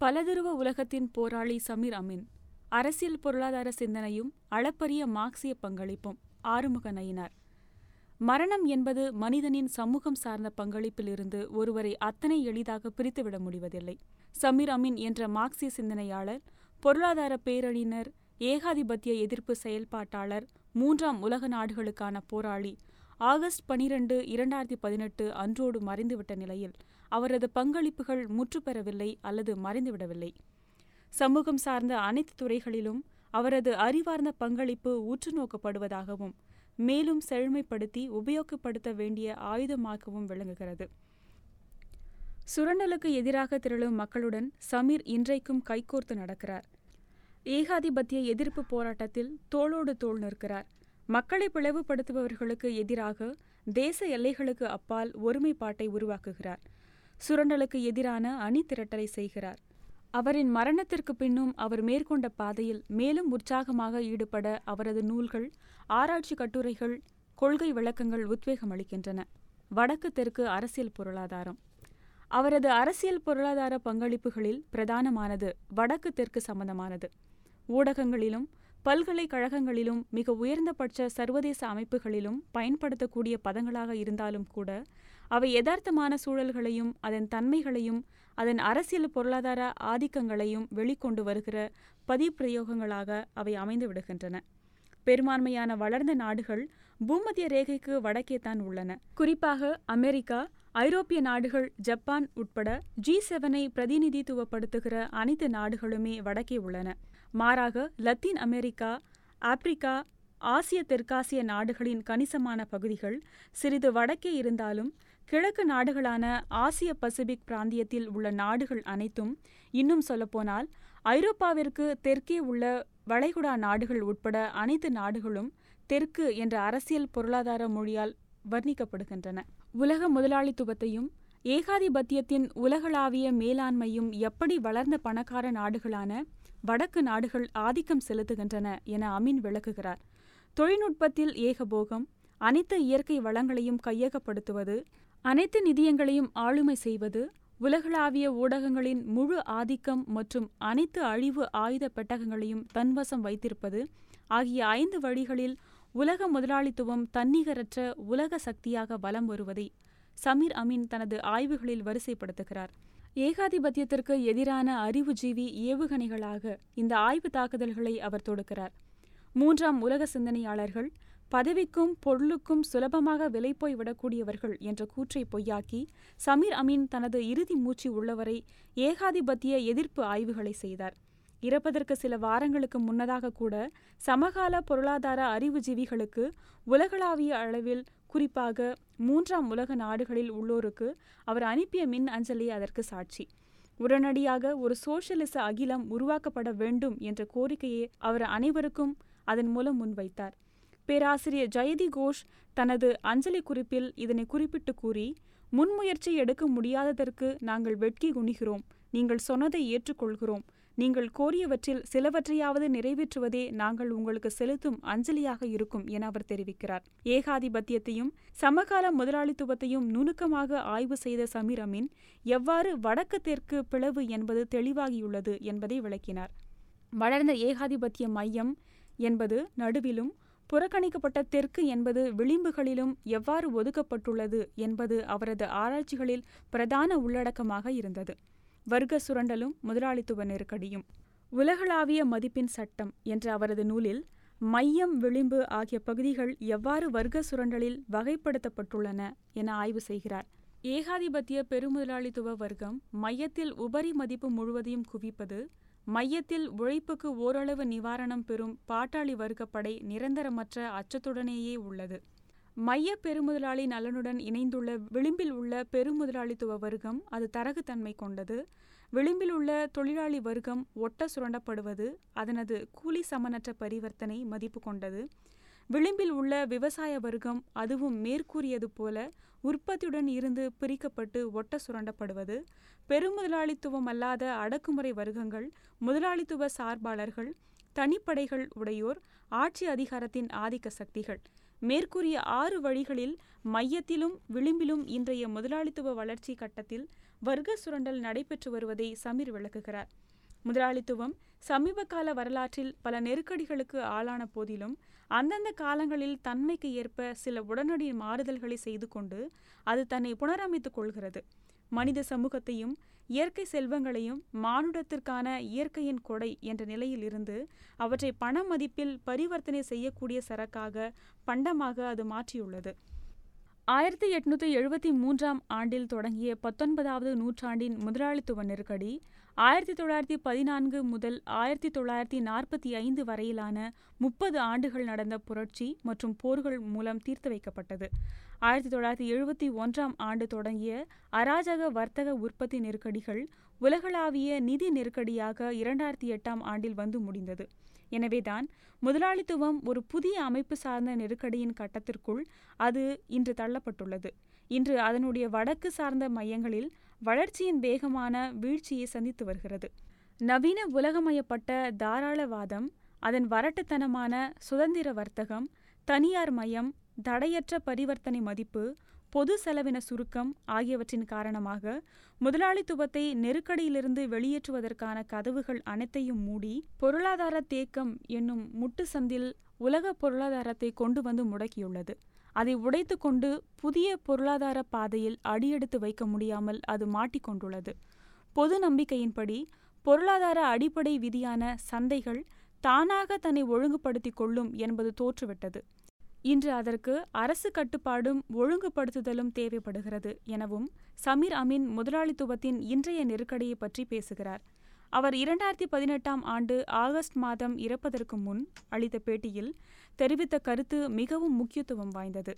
பலதுருவ உலகத்தின் போராளி சமீர் அமீன் அரசியல் பொருளாதார சிந்தனையும் அளப்பரிய மார்க்சிய பங்களிப்பும் ஆறுமுக நயினார் மரணம் என்பது மனிதனின் சமூகம் சார்ந்த பங்களிப்பிலிருந்து ஒருவரை அத்தனை எளிதாக பிரித்துவிட முடிவதில்லை. சமீர் அமீன் என்ற மார்க்சிய சிந்தனையாளர் பொருளாதார பேரணியினர் ஏகாதிபத்திய எதிர்ப்பு செயல்பாட்டாளர் மூன்றாம் உலக நாடுகளுக்கான போராளி ஆகஸ்ட் பனிரெண்டு இரண்டாயிரத்தி பதினெட்டு அன்றோடு மறைந்துவிட்ட நிலையில் அவரது பங்களிப்புகள் முற்றுப்பெறவில்லை அல்லது மறைந்துவிடவில்லை. சமூகம் சார்ந்த அனைத்து துறைகளிலும் அவரது அறிவார்ந்த பங்களிப்பு உற்று நோக்கப்படுவதாகவும் மேலும் செழுமைப்படுத்தி உபயோகப்படுத்த வேண்டிய ஆயுதமாகவும் விளங்குகிறது. சுரண்டலுக்கு எதிராக திரளும் மக்களுடன் சமீர் இன்றைக்கும் கைகோர்த்து நடக்கிறார். ஏகாதிபத்திய எதிர்ப்பு போராட்டத்தில் தோளோடு தோள் நிற்கிறார். மக்களை பிளவுபடுத்துபவர்களுக்கு எதிராக தேச எல்லைகளுக்கு அப்பால் ஒருமைப்பாட்டை உருவாக்குகிறார். சுரண்டலுக்கு எதிரான அணி திரட்டலை செய்கிறார். அவரின் மரணத்திற்கு பின்னும் அவர் மேற்கொண்ட பாதையில் மேலும் உற்சாகமாக ஈடுபட அவரது நூல்கள் ஆராய்ச்சி கட்டுரைகள் கொள்கை விளக்கங்கள் உத்வேகம் அளிக்கின்றன. வடக்கு தெற்கு அரசியல் பொருளாதாரம். அவரது அரசியல் பொருளாதார பங்களிப்புகளில் பிரதானமானது வடக்கு தெற்கு சம்பந்தமானது. ஊடகங்களிலும் பல்கலைக்கழகங்களிலும் மிக உயர்ந்தபட்ச சர்வதேச அமைப்புகளிலும் பயன்படுத்தக்கூடிய பதங்களாக இருந்தாலும் கூட அவை யதார்த்தமான சூழல்களையும் அதன் தன்மைகளையும் அதன் அரசியல் பொருளாதார ஆதிக்கங்களையும் வெளிக்கொண்டு வருகிற பதிப்பிரயோகங்களாக அவை அமைந்து விடுகின்றன. பெரும்பான்மையான வளர்ந்த நாடுகள் பூமத்திய ரேகைக்கு வடக்கே தான் உள்ளன. குறிப்பாக அமெரிக்கா ஐரோப்பிய நாடுகள் ஜப்பான் உட்பட ஜி செவனை பிரதிநிதித்துவப்படுத்துகிற அனைத்து நாடுகளுமே வடக்கே உள்ளன. மாறாக லத்தீன் அமெரிக்கா ஆப்பிரிக்கா ஆசிய தெற்காசிய நாடுகளின் கணிசமான பகுதிகள் சிறிது வடக்கே இருந்தாலும் கிழக்கு நாடுகளான ஆசிய பசிபிக் பிராந்தியத்தில் உள்ள நாடுகள் அனைத்தும் இன்னும் சொல்லப்போனால் ஐரோப்பாவிற்கு தெற்கே உள்ள வளைகுடா நாடுகள் உட்பட அனைத்து நாடுகளும் தெற்கு என்ற அரசியல் பொருளாதார மொழியால் வர்ணிக்கப்படுகின்றன. உலக முதலாளித்துவத்தையும் ஏகாதிபத்தியத்தின் உலகளாவிய மேலாண்மையும் எப்படி வளர்ந்த பணக்கார நாடுகளான வடக்கு நாடுகள் ஆதிக்கம் செலுத்துகின்றன என அமீன் விளக்குகிறார். தொழில்நுட்பத்தில் ஏகபோகம் அனைத்து இயற்கை வளங்களையும் கையகப்படுத்துவது அனைத்து நிதியங்களையும் ஆளுமை செய்வது உலகளாவிய ஊடகங்களின் முழு ஆதிக்கம் மற்றும் அனைத்து அழிவு ஆயுத பெட்டகங்களையும் தன்வசம் வைத்திருப்பது ஆகிய ஐந்து வழிகளில் உலக முதலாளித்துவம் தன்னிகரற்ற உலக சக்தியாக வலம் வருவதை சமீர் அமீன் தனது ஆய்வுகளில் வரிசைப்படுத்துகிறார். ஏகாதிபத்தியத்திற்கு எதிரான அறிவுஜீவி ஏவுகணைகளாக இந்த ஆய்வு தாக்குதல்களை அவர் தொடுக்கிறார். மூன்றாம் உலக சிந்தனையாளர்கள் பதவிக்கும் பொருளுக்கும் சுலபமாக விலை போய் விடக்கூடியவர்கள் என்ற கூற்றை பொய்யாக்கி சமீர் அமீன் தனது இறுதி மூச்சு உள்ளவரை ஏகாதிபத்திய எதிர்ப்பு ஆய்வுகளை செய்தார். இறப்பதற்கு சில வாரங்களுக்கு முன்னதாக கூட சமகால பொருளாதார அறிவுஜீவிகளுக்கு உலகளாவிய அளவில் குறிப்பாக மூன்றாம் உலக நாடுகளில் உள்ளோருக்கு அவர் அனுப்பிய மின் அஞ்சலி அதற்கு சாட்சி. உடனடியாக ஒரு சோசியலிச அகிலம் உருவாக்கப்பட வேண்டும் என்ற கோரிக்கையை அவர் அனைவருக்கும் அதன் மூலம் முன்வைத்தார். பேராசிரியர் ஜெயதி கோஷ் தனது அஞ்சலி குறிப்பில் இதனை குறிப்பிட்டு கூறி முன்முயற்சி எடுக்க முடியாததற்கு நாங்கள் வெட்கி குணிகிறோம் நீங்கள் சொன்னதை ஏற்றுக்கொள்கிறோம். நீங்கள் கோரியவற்றில் சிலவற்றையாவது நிறைவேற்றுவதே நாங்கள் உங்களுக்கு செலுத்தும் அஞ்சலியாக இருக்கும் என அவர் தெரிவிக்கிறார். ஏகாதிபத்தியத்தையும் சமகால முதலாளித்துவத்தையும் நுணுக்கமாக ஆய்வு செய்த சமீர் அமீன் எவ்வாறு வடக்கு தெற்கு பிளவு என்பது தெளிவாகியுள்ளது என்பதை விளக்கினார். வளர்ந்த ஏகாதிபத்திய மையம் என்பது நடுவிலும் புறக்கணிக்கப்பட்ட தெற்கு என்பது விளிம்புகளிலும் எவ்வாறு ஒதுக்கப்பட்டுள்ளது என்பது அவரது ஆராய்ச்சிகளில் பிரதான உள்ளடக்கமாக இருந்தது. வர்க்க சுரண்டலும் முதலாளித்துவ நெருக்கடியும். உலகளாவிய மதிப்பின் சட்டம் என்ற அவரது நூலில் மையம் விளிம்பு ஆகிய பகுதிகள் எவ்வாறு வர்க்க சுரண்டலில் வகைப்படுத்தப்பட்டுள்ளன என ஆய்வு செய்கிறார். ஏகாதிபத்திய பெருமுதலாளித்துவ வர்க்கம் மையத்தில் உபரி மதிப்பு முழுவதையும் குவிப்பது மையத்தில் உழைப்புக்கு ஓரளவு நிவாரணம் பெறும் பாட்டாளி வர்க்கப்படை நிரந்தரமற்ற அச்சத்துடனேயே உள்ளது. மைய பெருமுதலாளி நலனுடன் இணைந்துள்ள விளிம்பில் உள்ள பெருமுதலாளித்துவ வர்க்கம் அது தரகுத்தன்மை கொண்டது. விளிம்பில் உள்ள தொழிலாளி வர்க்கம் ஒட்ட சுரண்டப்படுவது அதனது கூலி சமனற்ற பரிவர்த்தனை மதிப்பு கொண்டது. விளிம்பில் உள்ள விவசாய வர்க்கம் அதுவும் மேற்கூறியது போல உற்பத்தியுடன் இருந்து பிரிக்கப்பட்டு ஒட்ட சுரண்டப்படுவது. பெருமுதலாளித்துவம் அல்லாத அடக்குமுறை வர்க்கங்கள் முதலாளித்துவ சார்பாளர்கள் தனிப்படைகள் உடையோர் ஆட்சி அதிகாரத்தின் ஆதிக்க சக்திகள். மேற்கூறிய ஆறு வழிகளில் மையத்திலும் விளிம்பிலும் இன்றைய முதலாளித்துவ வளர்ச்சி கட்டத்தில் வர்க்க சுரண்டல் நடைபெற்று வருவதை சமீர் விளக்குகிறார். முதலாளித்துவம் சமீப கால வரலாற்றில் பல நெருக்கடிகளுக்கு ஆளான போதிலும் அந்தந்த காலங்களில் தன்மைக்கு ஏற்ப சில உடனடி மாறுதல்களை செய்து கொண்டு அது தன்னை புனரமைத்துக் கொள்கிறது. மனித சமூகத்தையும் இயற்கை செல்வங்களையும் மானுடத்திற்கான இயற்கையின் கொடை என்ற நிலையில் இருந்து அவற்றை பண மதிப்பில் பரிவர்த்தனை செய்யக்கூடிய சரக்காக பண்டமாக அது மாற்றியுள்ளது. ஆயிரத்தி எட்நூத்தி எழுபத்தி மூன்றாம் ஆண்டில் தொடங்கிய பத்தொன்பதாவது நூற்றாண்டின் முதலாளித்துவ நெருக்கடி ஆயிரத்தி தொள்ளாயிரத்தி பதினான்கு முதல் ஆயிரத்தி தொள்ளாயிரத்தி நாற்பத்தி ஐந்து வரையிலான முப்பது ஆண்டுகள் நடந்த புரட்சி மற்றும் போர்கள் மூலம் தீர்த்து வைக்கப்பட்டது. ஆயிரத்தி தொள்ளாயிரத்தி எழுபத்தி ஒன்றாம் ஆண்டு தொடங்கிய அராஜக வர்த்தக உற்பத்தி நெருக்கடிகள் உலகளாவிய நிதி நெருக்கடியாக இரண்டாயிரத்தி எட்டாம் ஆண்டில் வந்து முடிந்தது. எனவேதான் முதலாளித்துவம் ஒரு புதிய அமைப்பு சார்ந்த நெருக்கடியின் கட்டத்திற்குள் அது இன்று தள்ளப்பட்டுள்ளது. இன்று அதனுடைய வடக்கு சார்ந்த மையங்களில் வளர்ச்சியின் வேகமான வீழ்ச்சியை சந்தித்து வருகிறது. நவீன உலகமயப்பட்ட தாராளவாதம் அதன் வரட்டுத்தனமான சுதந்திர வர்த்தகம் தனியார் மயம் தடையற்ற பரிவர்த்தனை மதிப்பு பொது செலவின சுருக்கம் ஆகியவற்றின் காரணமாக முதலாளித்துவத்தை நெருக்கடியிலிருந்து வெளியேற்றுவதற்கான கதவுகள் அனைத்தையும் மூடி பொருளாதார தேக்கம் என்னும் முட்டு சந்தில் உலக பொருளாதாரத்தை கொண்டு வந்து முடக்கியுள்ளது. அதை உடைத்து கொண்டு புதிய பொருளாதார பாதையில் அடியெடுத்து வைக்க முடியாமல் அது மாட்டிக்கொண்டுள்ளது. பொது நம்பிக்கையின்படி பொருளாதார அடிப்படை விதியான சந்தைகள் தானாக தன்னை ஒழுங்குபடுத்திக் கொள்ளும் என்பது தோற்றுவிட்டது. இன்று அதற்கு அரசு கட்டுப்பாடும் ஒழுங்குபடுத்துதலும் தேவைப்படுகிறது எனவும் சமீர் அமீன் முதலாளித்துவத்தின் இன்றைய நெருக்கடியை பற்றி பேசுகிறார். அவர் இரண்டாயிரத்தி பதினெட்டாம் ஆண்டு ஆகஸ்ட் மாதம் இறப்பதற்கு முன் அளித்த பேட்டியில் தெரிவித்த கருத்து மிகவும் முக்கியத்துவம் வாய்ந்தது.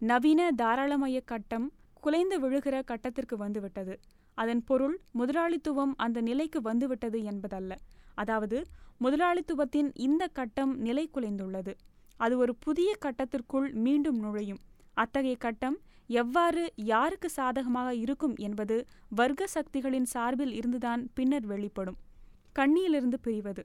நவீன தாராளமய கட்டம் குலைந்து விழுகிற கட்டத்திற்கு வந்துவிட்டது. அதன் பொருள் முதலாளித்துவம் அந்த நிலைக்கு வந்துவிட்டது என்பதல்ல. அதாவது முதலாளித்துவத்தின் இந்த கட்டம் நிலை குலைந்துள்ளது அது ஒரு புதிய கட்டத்திற்குள் மீண்டும் நுழையும். அத்தகைய கட்டம் எவ்வாறு யாருக்கு சாதகமாக இருக்கும் என்பது வர்க்க சக்திகளின் சார்பில் இருந்துதான் பின்னர் வெளிப்படும். கண்ணியிலிருந்து பிரிவது.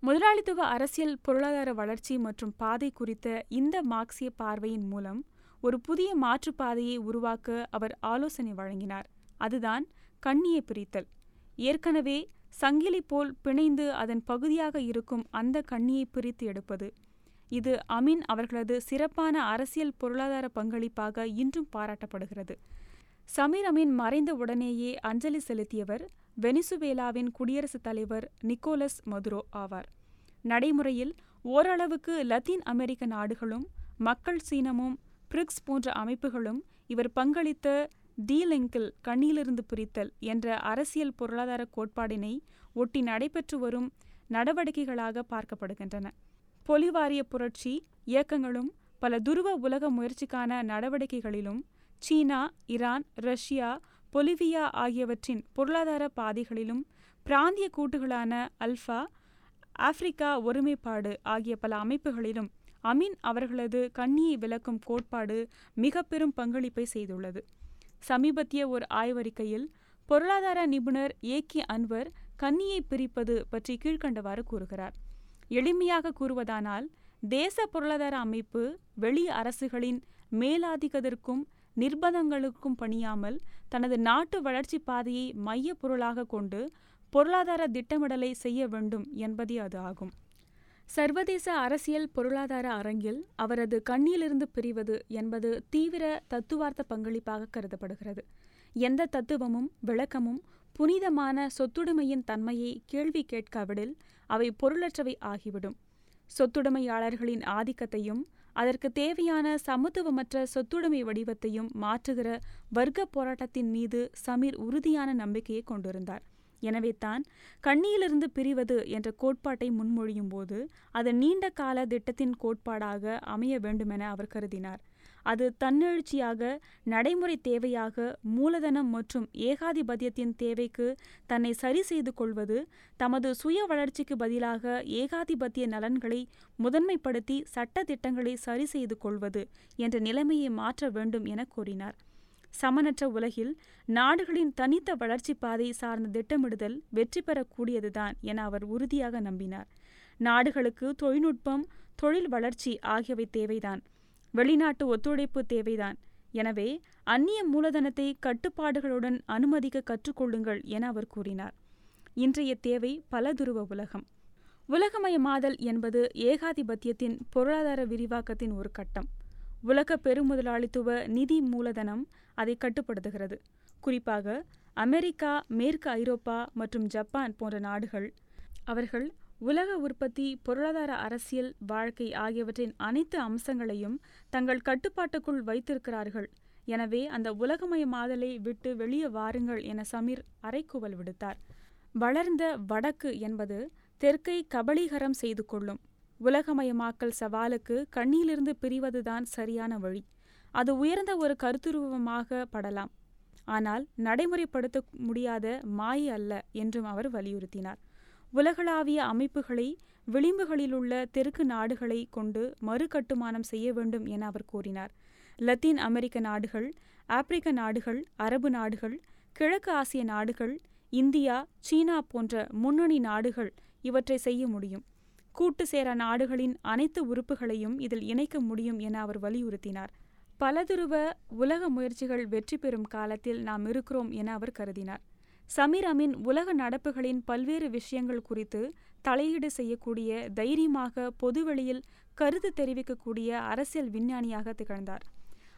முதலாளித்துவ அரசியல் பொருளாதார வளர்ச்சி மற்றும் பாதை குறித்த இந்த மார்க்சிய பார்வையின் மூலம் ஒரு புதிய மாற்றுப்பாதையை உருவாக்க அவர் ஆலோசனை வழங்கினார். அதுதான் கண்ணியை பிரித்தல். ஏற்கனவே சங்கிலி போல் பிணைந்து அதன் பகுதியாக இருக்கும் அந்த கண்ணியை பிரித்து எடுப்பது. இது அமீன் அவர்களது சிறப்பான அரசியல் பொருளாதார பங்களிப்பாக இன்றும் பாராட்டப்படுகிறது. சமீர் அமீன் மறைந்த உடனேயே அஞ்சலி செலுத்தியவர் வெனிசுவேலாவின் குடியரசுத் தலைவர் நிக்கோலஸ் மதுரோ ஆவார். நடைமுறையில் ஓரளவுக்கு லத்தீன் அமெரிக்க நாடுகளும் மக்கள் சீனமும் பிரிக்ஸ் போன்ற அமைப்புகளும் இவர் பங்களித்த டீலிங்கில் கண்ணியிலிருந்து பிரித்தல் என்ற அரசியல் பொருளாதார கோட்பாடினை ஒட்டி நடைபெற்று வரும் நடவடிக்கைகளாக பார்க்கப்படுகின்றன. பொலிவாரிய புரட்சி இயக்கங்களும் பல துருவ உலக முயற்சிக்கான நடவடிக்கைகளிலும் சீனா ஈரான் ரஷ்யா பொலிவியா ஆகியவற்றின் பொருளாதார பாதைகளிலும் பிராந்திய கூட்டுகளான அல்ஃபா ஆப்பிரிக்கா ஒருமைப்பாடு ஆகிய பல அமைப்புகளிலும் அமீன் அவர்களது கண்ணியை விளக்கும் கோட்பாடு மிக பெரும் பங்களிப்பை செய்துள்ளது. சமீபத்திய ஒரு ஆய்வறிக்கையில் பொருளாதார நிபுணர் ஏகி அன்வர் கண்ணியை பிரிப்பது பற்றி கீழ்கண்டவாறு கூறுகிறார். எளிமையாக கூறுவதானால் தேச பொருளாதார அமைப்பு வெளி அரசுகளின் மேலாதிக்கத்திற்கும் நிர்பந்தங்களுக்கும் பணியாமல் தனது நாட்டு வளர்ச்சி பாதையை மைய பொருளாக கொண்டு பொருளாதார திட்டமிடலை செய்ய வேண்டும் என்பதே அது ஆகும். சர்வதேச அரசியல் பொருளாதார அரங்கில் அவரது கண்ணியிலிருந்து பிரிவது என்பது தீவிர தத்துவார்த்த பங்களிப்பாக கருதப்படுகிறது. எந்த தத்துவமும் விளக்கமும் புனிதமான சொத்துடைமையின் தன்மையை கேள்வி கேட்காவிடில் அவை பொருளற்றவை ஆகிவிடும். சொத்துடைமையாளர்களின் ஆதிக்கத்தையும் அதற்கு தேவையான சமத்துவமற்ற சொத்துடைமை வடிவத்தையும் மாற்றுகிற வர்க்க போராட்டத்தின் மீது சமீர் உறுதியான நம்பிக்கையை கொண்டிருந்தார். எனவே தான் கண்ணியிலிருந்து பிரிவது என்ற கோட்பாட்டை முன்மொழியும் போது அது நீண்ட கால திட்டத்தின் கோட்பாடாக அமைய வேண்டுமென அவர் கருதினார். அது தன்னெழுச்சியாக நடைமுறை தேவையாக மூலதனம் மற்றும் ஏகாதிபத்தியத்தின் தேவைக்கு தன்னை சரி செய்து கொள்வது தமது சுய வளர்ச்சிக்கு பதிலாக ஏகாதிபத்திய நலன்களை முதன்மைப்படுத்தி சட்ட திட்டங்களை சரி செய்து கொள்வது என்ற நிலைமையை மாற்ற வேண்டும் என கூறினார். சமனற்ற உலகில் நாடுகளின் தனித்த வளர்ச்சி பாதை சார்ந்த திட்டமிடுதல் வெற்றி பெறக்கூடியதுதான் என அவர் உறுதியாக நம்பினார். நாடுகளுக்கு தொழில்நுட்பம் தொழில் வளர்ச்சி ஆகியவை தேவைதான். வெளிநாட்டு ஒத்துழைப்பு தேவைதான். எனவே அந்நிய மூலதனத்தை கட்டுப்பாடுகளுடன் அனுமதிக்க கற்றுக்கொள்ளுங்கள் என அவர் கூறினார். இன்றைய தேவை பலதுருவ உலகம். உலகமயமாதல் என்பது ஏகாதிபத்தியத்தின் பொருளாதார விரிவாக்கத்தின் ஒரு கட்டம். உலக பெருமுதலாளித்துவ நிதி மூலதனம் அதை கட்டுப்படுத்துகிறது. குறிப்பாக அமெரிக்கா மேற்கு ஐரோப்பா மற்றும் ஜப்பான் போன்ற நாடுகள் அவர்கள் உலக உற்பத்தி பொருளாதார அரசியல் வாழ்க்கை ஆகியவற்றின் அனைத்து அம்சங்களையும் தங்கள் கட்டுப்பாட்டுக்குள் வைத்திருக்கிறார்கள். எனவே அந்த உலகமயமாதலை விட்டு வெளியே வாருங்கள் என சமீர் அறைக்கூவல் விடுத்தார். வளர்ந்த வடக்கு என்பது தெற்கை கபளீகரம் செய்து கொள்ளும். உலகமயமாக்கல் சவாலுக்கு கண்ணிலிருந்து பிரிவதுதான் சரியான வழி. அது உயர்ந்த ஒரு கருத்துருவமாக படலாம். ஆனால் நடைமுறைப்படுத்த முடியாத மாய அல்ல என்றும் அவர் வலியுறுத்தினார். உலகளாவிய அமைப்புகளை விளிம்புகளிலுள்ள தெற்கு நாடுகளை கொண்டு மறுகட்டுமானம் செய்ய வேண்டும் என அவர் கூறினார். லத்தீன் அமெரிக்க நாடுகள் ஆப்பிரிக்க நாடுகள் அரபு நாடுகள் கிழக்கு ஆசிய நாடுகள் இந்தியா சீனா போன்ற முன்னணி நாடுகள் இவற்றை செய்ய முடியும். கூட்டு சேரா நாடுகளின் அனைத்து உறுப்புகளையும் இதில் இணைக்க முடியும் என அவர் வலியுறுத்தினார். பலதுருவ உலக முயற்சிகள் வெற்றி பெறும் காலத்தில் நாம் இருக்கிறோம் என அவர் கருதினார். சமீரமின் உலக நடப்புகளின் பல்வேறு விஷயங்கள் குறித்து தலையீடு செய்யக்கூடிய தைரியமாக பொதுவெளியில் கருத்து தெரிவிக்கக்கூடிய அரசியல் விஞ்ஞானியாக திகழ்ந்தார்.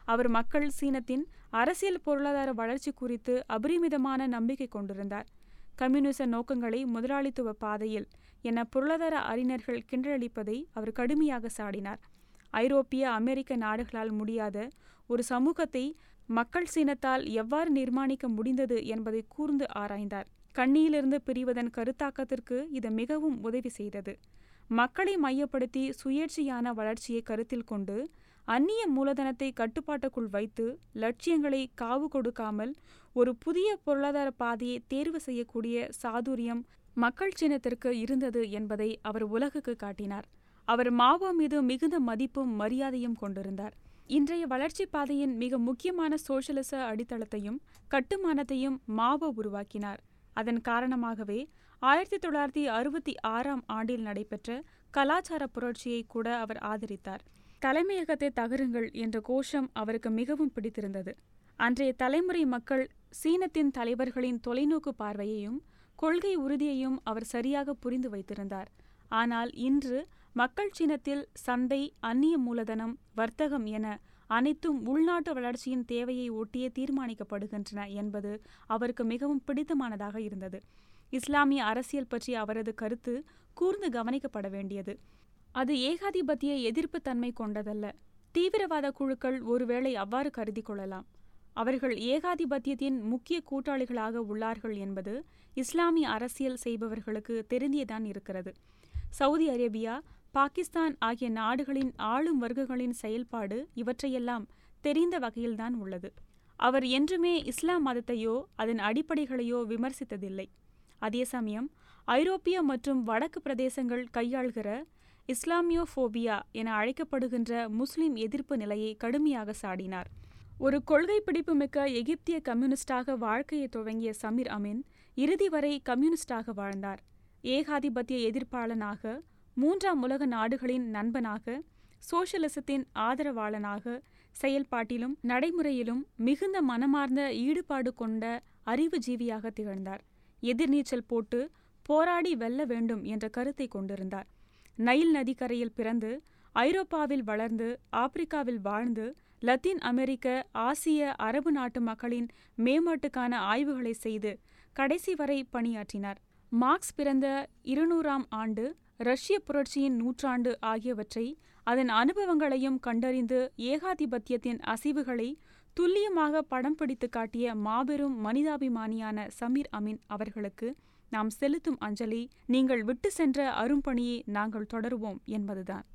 அவர் மக்கள் சீனத்தின் அரசியல் பொருளாதார வளர்ச்சி குறித்து அபரிமிதமான நம்பிக்கை கொண்டிருந்தார். கம்யூனிச நோக்கங்களை முதலாளித்துவ பாதையில் என பொருளாதார அறிஞர்கள் கிண்டலளிப்பதை அவர் கடுமையாக சாடினார். ஐரோப்பிய அமெரிக்க நாடுகளால் முடியாத ஒரு சமூகத்தை மக்கள் சீனத்தால் எவ்வாறு நிர்மாணிக்க முடிந்தது என்பதை கூர்ந்து ஆராய்ந்தார். கண்ணியிலிருந்து பிரிவதன் கருத்தாக்கத்திற்கு இது மிகவும் உதவி செய்தது. மக்களை மையப்படுத்தி சுயேட்சையான வளர்ச்சியை கருத்தில் கொண்டு அந்நிய மூலதனத்தை கட்டுப்பாட்டுக்குள் வைத்து லட்சியங்களை காவு கொடுக்காமல் ஒரு புதிய பொருளாதார பாதையை தேர்வு செய்யக்கூடிய சாதுரியம் மக்கள் சின்னத்திற்கு இருந்தது என்பதை அவர் உலகுக்கு காட்டினார். அவர் மாவோ மீது மிகுந்த மதிப்பும் மரியாதையும் கொண்டிருந்தார். இன்றைய வளர்ச்சி பாதையின் மிக முக்கியமான சோசியலிச அடித்தளத்தையும் கட்டுமானத்தையும் மாவோ உருவாக்கினார். அதன் காரணமாகவே ஆயிரத்தி தொள்ளாயிரத்தி அறுபத்தி ஆறாம் ஆண்டில் நடைபெற்ற கலாச்சார புரட்சியை கூட அவர் ஆதரித்தார். தலைமையகத்தை தகருங்கள் என்ற கோஷம் அவருக்கு மிகவும் பிடித்திருந்தது. அன்றைய தலைமுறை மக்கள் சீனத்தின் தலைவர்களின் தொலைநோக்கு பார்வையையும் கொள்கை உறுதியையும் அவர் சரியாக புரிந்து வைத்திருந்தார். ஆனால் இன்று மக்கள் சீனத்தில் சந்தை அந்நிய மூலதனம் வர்த்தகம் என அனைத்தும் உள்நாட்டு வளர்ச்சியின் தேவையை ஒட்டியே தீர்மானிக்கப்படுகின்றன என்பது அவருக்கு மிகவும் பிடித்தமானதாக இருந்தது. இஸ்லாமிய அரசியல் பற்றி அவரது கருத்து கூர்ந்து கவனிக்கப்பட வேண்டியது. அது ஏகாதிபத்திய எதிர்ப்பு தன்மை கொண்டதல்ல. தீவிரவாத குழுக்கள் ஒருவேளை அவ்வாறு கருதி கொள்ளலாம். அவர்கள் ஏகாதிபத்தியத்தின் முக்கிய கூட்டாளிகளாக உள்ளார்கள் என்பது இஸ்லாமிய அரசியல் செய்பவர்களுக்கு தெரிந்தியதான் இருக்கிறது. சவுதி அரேபியா பாகிஸ்தான் ஆகிய நாடுகளின் ஆளும் வர்க்கங்களின் செயல்பாடு இவற்றையெல்லாம் தெரிந்த வகையில்தான் உள்ளது. அவர் என்றுமே இஸ்லாம் மதத்தையோ அதன் அடிப்படைகளையோ விமர்சித்ததில்லை. அதே சமயம் ஐரோப்பிய மற்றும் வடக்கு பிரதேசங்கள் கையாள்கிற இஸ்லாமியோஃபோபியா என அழைக்கப்படுகின்ற முஸ்லிம் எதிர்ப்பு நிலையை கடுமையாக சாடினார். ஒரு கொள்கை பிடிப்புமிக்க எகிப்திய கம்யூனிஸ்டாக வாழ்க்கையை துவங்கிய சமீர் அமீன் இறுதி வரை கம்யூனிஸ்டாக வாழ்ந்தார். ஏகாதிபத்திய எதிர்ப்பாளனாக மூன்றாம் உலக நாடுகளின் நண்பனாக சோஷலிசத்தின் ஆதரவாளனாக செயல்பாட்டிலும் நடைமுறையிலும் மிகுந்த மனமார்ந்த ஈடுபாடு கொண்ட அறிவுஜீவியாக திகழ்ந்தார். எதிர்நீச்சல் போட்டு போராடி வெல்ல வேண்டும் என்ற கருத்தை கொண்டிருந்தார். நைல் நதிக்கரையில் பிறந்து ஐரோப்பாவில் வளர்ந்து ஆப்பிரிக்காவில் வாழ்ந்து லத்தீன் அமெரிக்க ஆசிய அரபு நாட்டு மக்களின் மேம்பாட்டுக்கான ஆய்வுகளை செய்து கடைசி வரை பணியாற்றினார். மார்க்ஸ் பிறந்த இருநூறாம் ஆண்டு ரஷ்ய புரட்சியின் நூற்றாண்டு ஆகியவற்றை அதன் அனுபவங்களையும் கண்டறிந்து ஏகாதிபத்தியத்தின் அசைவுகளை துல்லியமாக படம் பிடித்து காட்டிய மாபெரும் மனிதாபிமானியான சமீர் அமீன் அவர்களுக்கு நாம் செலுத்தும் அஞ்சலி நீங்கள் விட்டு சென்ற அரும்பணியை நாங்கள் தொடருவோம் என்பதுதான்.